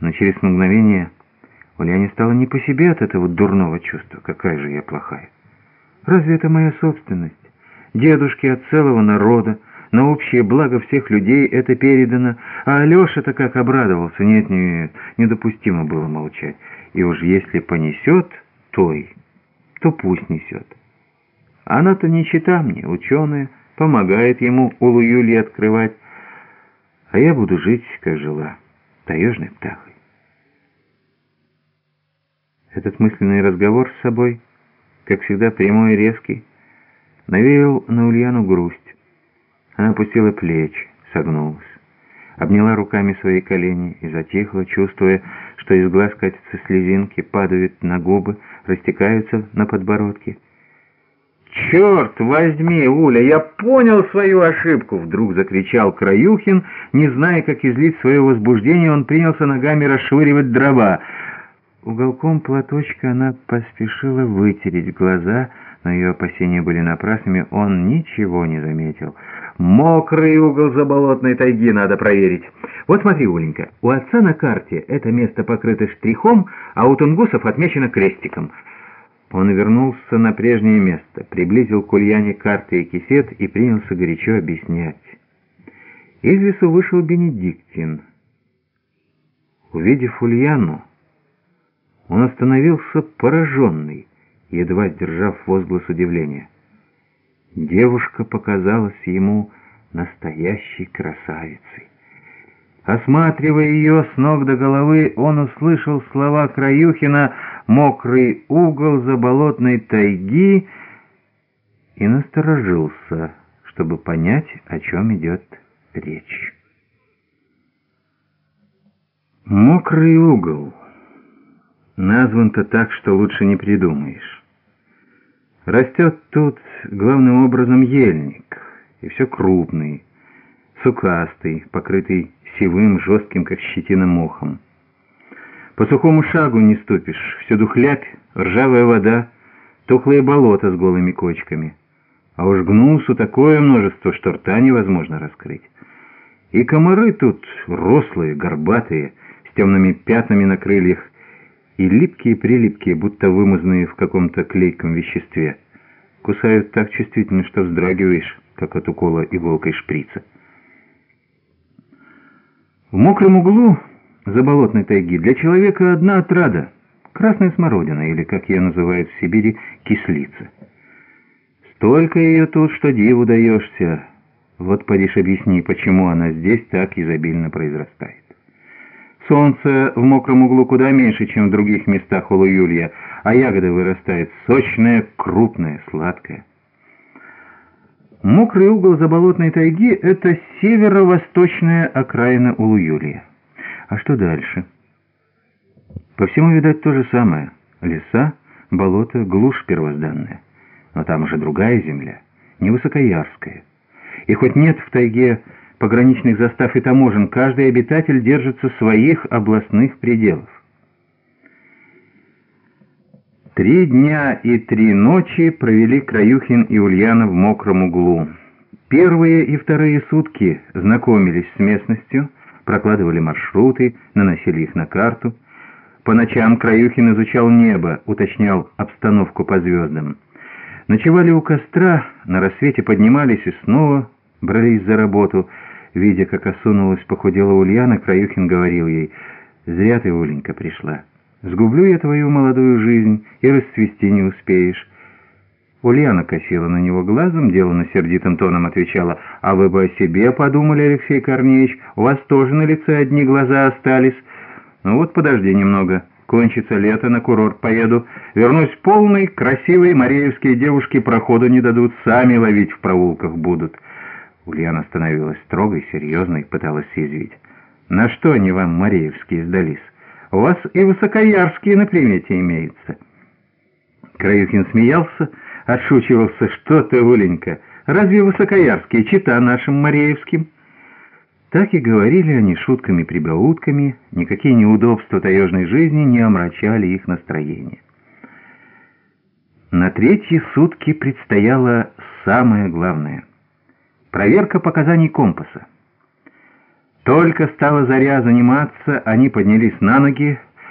Но через мгновение Ульяне стало не по себе от этого дурного чувства. Какая же я плохая. Разве это моя собственность? Дедушки от целого народа, на общее благо всех людей это передано, а Алеша-то как обрадовался. Нет, нет, недопустимо было молчать. И уж если понесет той, то пусть несет. Она-то не чита мне, ученая, помогает ему улу Юлии открывать, а я буду жить, как жила, таежной птахой. Этот мысленный разговор с собой, как всегда прямой и резкий, навеял на Ульяну грусть. Она опустила плечи, согнулась, обняла руками свои колени и затихла, чувствуя, что из глаз катятся слезинки, падают на губы, растекаются на подбородке. «Черт возьми, Уля, я понял свою ошибку!» Вдруг закричал Краюхин, не зная, как излить свое возбуждение, он принялся ногами расшвыривать дрова. Уголком платочка она поспешила вытереть глаза, но ее опасения были напрасными, он ничего не заметил. «Мокрый угол заболотной тайги надо проверить. Вот смотри, Уленька, у отца на карте это место покрыто штрихом, а у тунгусов отмечено крестиком». Он вернулся на прежнее место, приблизил к Ульяне карты и кисет и принялся горячо объяснять. Из лесу вышел Бенедиктин. Увидев Ульяну, он остановился пораженный, едва сдержав возглас удивления. Девушка показалась ему настоящей красавицей. Осматривая ее с ног до головы, он услышал слова Краюхина «мокрый угол заболотной тайги» и насторожился, чтобы понять, о чем идет речь. «Мокрый угол» назван-то так, что лучше не придумаешь. Растет тут главным образом ельник, и все крупный, сукастый, покрытый сивым, жестким, как щетина, мохом. По сухому шагу не ступишь, всюду хлябь, ржавая вода, тухлые болота с голыми кочками. А уж гнусу такое множество, что рта невозможно раскрыть. И комары тут рослые, горбатые, с темными пятнами на крыльях, и липкие-прилипкие, будто вымазанные в каком-то клейком веществе. Кусают так чувствительно, что вздрагиваешь, как от укола иголкой шприца. В мокром углу заболотной тайги для человека одна отрада — красная смородина, или, как ее называют в Сибири, кислица. Столько ее тут, что диву даешься. Вот подишь объясни, почему она здесь так изобильно произрастает. Солнце в мокром углу куда меньше, чем в других местах у Юлия, а ягода вырастает сочная, крупная, сладкая. Мокрый угол заболотной тайги — это северо-восточная окраина Улуюлия. А что дальше? По всему, видать, то же самое. Леса, болото, глушь первозданная. Но там уже другая земля, не высокоярская. И хоть нет в тайге пограничных застав и таможен, каждый обитатель держится своих областных пределов. Три дня и три ночи провели Краюхин и Ульяна в мокром углу. Первые и вторые сутки знакомились с местностью, прокладывали маршруты, наносили их на карту. По ночам Краюхин изучал небо, уточнял обстановку по звездам. Ночевали у костра, на рассвете поднимались и снова брались за работу. Видя, как осунулась похудела Ульяна, Краюхин говорил ей, «Зря ты, Оленька, пришла». Сгублю я твою молодую жизнь, и расцвести не успеешь». Ульяна косила на него глазом, деланно сердитым тоном отвечала, «А вы бы о себе подумали, Алексей Корнеевич, у вас тоже на лице одни глаза остались. Ну вот подожди немного, кончится лето, на курорт поеду, вернусь полный, красивый, мореевские девушки проходу не дадут, сами ловить в проулках будут». Ульяна становилась строгой, серьезной, пыталась съязвить. «На что они вам, мореевские, сдались?» У вас и высокоярские на примете имеются». Краюхин смеялся, отшучивался, что ты, Оленька, разве высокоярские чита нашим Мареевским? Так и говорили они шутками-прибаутками, никакие неудобства таежной жизни не омрачали их настроение. На третьи сутки предстояло самое главное — проверка показаний компаса. Только стала заря заниматься, они поднялись на ноги,